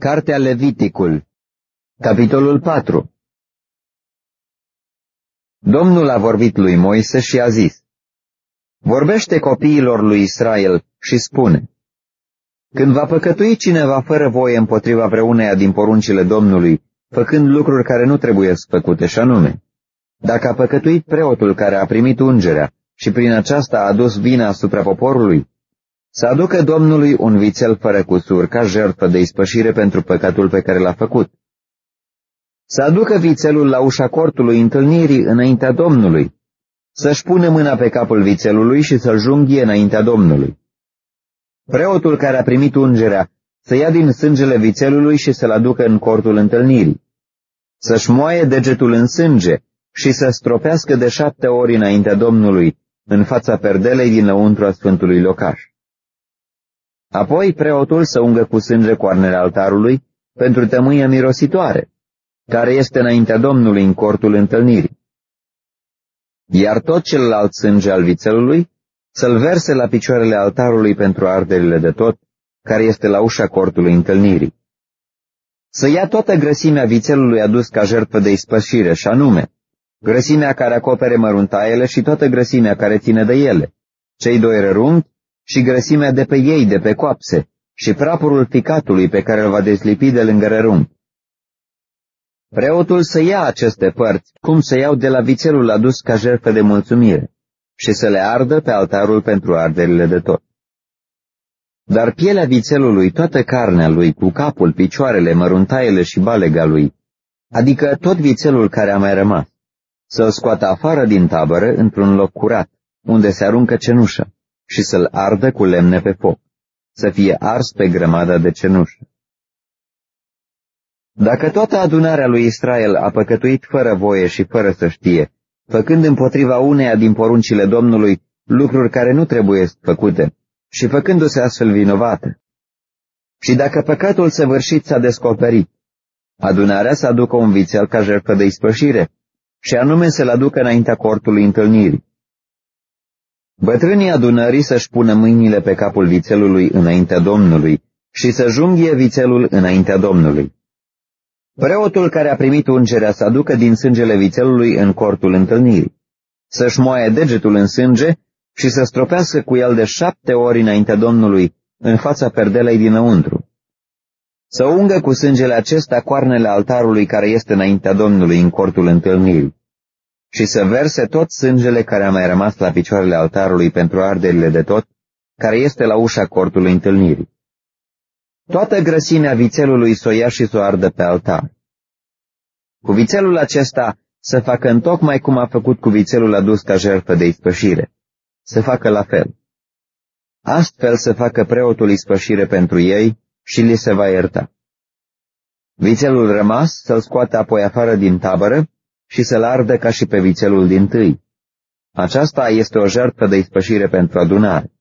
Cartea Leviticul Capitolul 4 Domnul a vorbit lui Moise și a zis, Vorbește copiilor lui Israel și spune, Când va păcătui cineva fără voie împotriva vreuneia din poruncile Domnului, făcând lucruri care nu trebuie făcute, și anume, dacă a păcătuit preotul care a primit ungerea și prin aceasta a adus vina asupra poporului, să aducă Domnului un vițel fără cusur ca jertfă de ispășire pentru păcatul pe care l-a făcut. Să aducă vițelul la ușa cortului întâlnirii înaintea Domnului, să-și pună mâna pe capul vițelului și să-l junghie înaintea Domnului. Preotul care a primit ungerea să ia din sângele vițelului și să-l aducă în cortul întâlnirii, să-și moaie degetul în sânge și să stropească de șapte ori înaintea Domnului, în fața perdelei dinăuntru a Sfântului Locaș. Apoi preotul să ungă cu sânge coarnele altarului pentru tămâia mirositoare, care este înaintea Domnului în cortul întâlnirii. Iar tot celălalt sânge al vițelului să-l verse la picioarele altarului pentru arderile de tot, care este la ușa cortului întâlnirii. Să ia toată grăsimea vițelului adus ca jertfă de ispășire, și anume, grăsimea care acopere măruntaiele și toată grăsimea care ține de ele, cei doi rărunchi și grăsimea de pe ei, de pe coapse, și prapurul ficatului pe care îl va deslipi de lângă rărunchi. Preotul să ia aceste părți, cum să iau de la vițelul adus ca jertfă de mulțumire, și să le ardă pe altarul pentru arderile de tot. Dar pielea vițelului, toată carnea lui, cu capul, picioarele, măruntaiele și balega lui, adică tot vițelul care a mai rămas, să-l scoată afară din tabără într-un loc curat, unde se aruncă cenușă și să-l ardă cu lemne pe foc, să fie ars pe grămada de cenușă. Dacă toată adunarea lui Israel a păcătuit fără voie și fără să știe, făcând împotriva uneia din poruncile Domnului lucruri care nu trebuie făcute și făcându-se astfel vinovată, și dacă păcatul săvârșit s-a descoperit, adunarea să aducă un vițel ca jertfă de ispășire, și anume să-l aducă înaintea cortului întâlnirii. Bătrânii adunării să-și pună mâinile pe capul vițelului înaintea Domnului și să junghie vițelul înaintea Domnului. Preotul care a primit ungerea să aducă din sângele vițelului în cortul întâlnirii, să-și moaie degetul în sânge și să stropească cu el de șapte ori înaintea Domnului, în fața perdelei dinăuntru. Să ungă cu sângele acesta coarnele altarului care este înaintea Domnului în cortul întâlnirii și să verse tot sângele care a mai rămas la picioarele altarului pentru arderile de tot, care este la ușa cortului întâlnirii. Toată grăsimea vițelului să o ia și să o ardă pe altar. Cu vițelul acesta să facă întocmai cum a făcut cu vițelul adus ca jertfă de ispășire. Să facă la fel. Astfel să facă preotul ispășire pentru ei și li se va ierta. Vițelul rămas să-l scoată apoi afară din tabără și să-l ardă ca și pe vițelul din tâi. Aceasta este o jertfă de ispășire pentru adunare.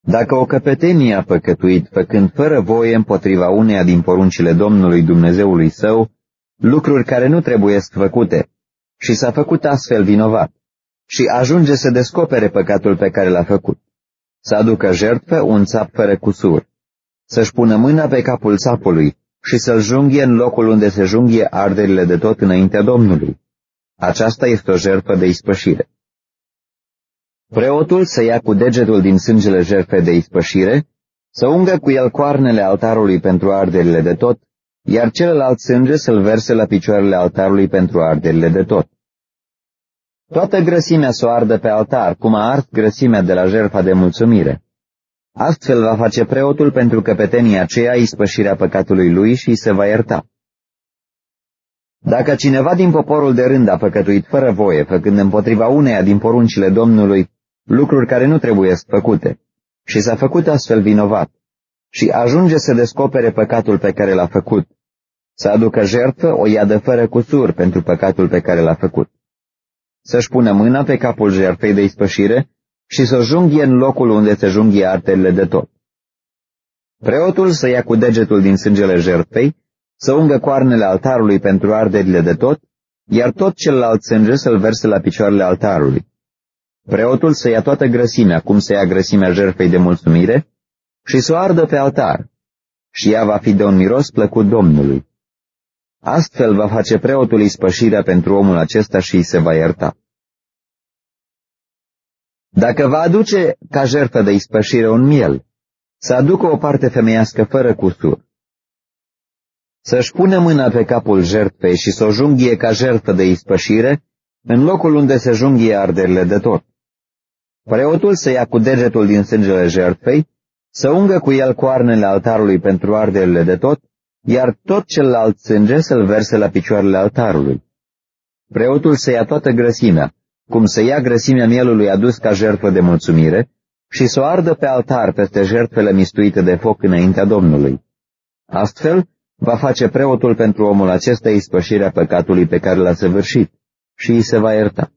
Dacă o căpetenie a păcătuit, făcând fără voie împotriva uneia din poruncile Domnului Dumnezeului său, lucruri care nu trebuie făcute, și s-a făcut astfel vinovat, și ajunge să descopere păcatul pe care l-a făcut, să aducă jertfă un țap fără cusur, să-și pună mâna pe capul țapului și să-l junghie în locul unde se junghie arderile de tot înaintea Domnului. Aceasta este o jertfă de ispășire. Preotul să ia cu degetul din sângele jertfe de ispășire, să ungă cu el coarnele altarului pentru arderile de tot, iar celălalt sânge să-l verse la picioarele altarului pentru arderile de tot. Toată grăsimea să o ardă pe altar, cum a ars grăsimea de la jertfa de mulțumire. Astfel va face preotul pentru căpetenia aceea ispășirea păcatului lui și se va ierta. Dacă cineva din poporul de rând a păcătuit fără voie, făcând împotriva uneia din poruncile Domnului lucruri care nu trebuie făcute, și s-a făcut astfel vinovat, și ajunge să descopere păcatul pe care l-a făcut, să aducă jertfă o iadă fără cusur pentru păcatul pe care l-a făcut, să-și pună mâna pe capul jertfei de ispășire și să junghie în locul unde se junghie artele de tot. Preotul să ia cu degetul din sângele jertfei, să ungă coarnele altarului pentru arderile de tot, iar tot celălalt sânge să-l verse la picioarele altarului. Preotul să ia toată grăsimea, cum să ia grăsimea jertfei de mulțumire, și să o ardă pe altar, și ea va fi de un miros plăcut Domnului. Astfel va face preotul ispășirea pentru omul acesta și îi se va ierta. Dacă va aduce ca jertfă de ispășire un miel, să aducă o parte femeiască fără cusur. Să-și pune mâna pe capul jertfei și să o junghie ca jertfă de ispășire, în locul unde se junghie arderile de tot. Preotul să ia cu degetul din sângele jertfei, să ungă cu el coarnele altarului pentru arderile de tot, iar tot celălalt sânge să-l verse la picioarele altarului. Preotul să ia toată grăsimea, cum să ia grăsimea mielului adus ca jertfă de mulțumire, și să o ardă pe altar peste jertfele mistuite de foc înaintea Domnului. Astfel, va face preotul pentru omul acesta ispășirea păcatului pe care l-a săvârșit și îi se va ierta.